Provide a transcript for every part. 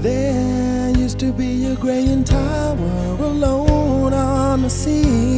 There used to be a graying tower alone on the sea.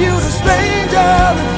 You, the stranger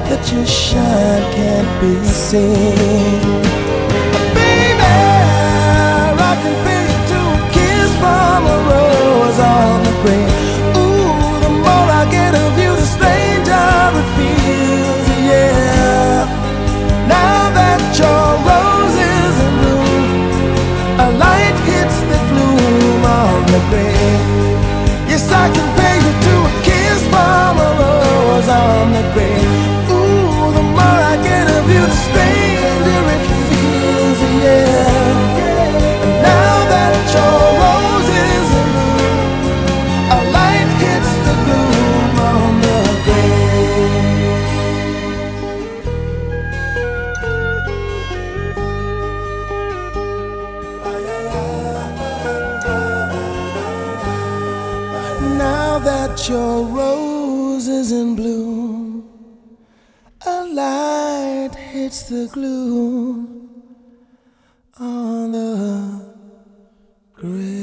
that you shine can't be seen? Baby, I can to a kiss from a rose on the grave. Ooh, the more I get of you, the stranger it feels, yeah. Now that your rose is in bloom, a light hits the gloom on the grave. Yes, I can your rose is in bloom. A light hits the gloom on the grave.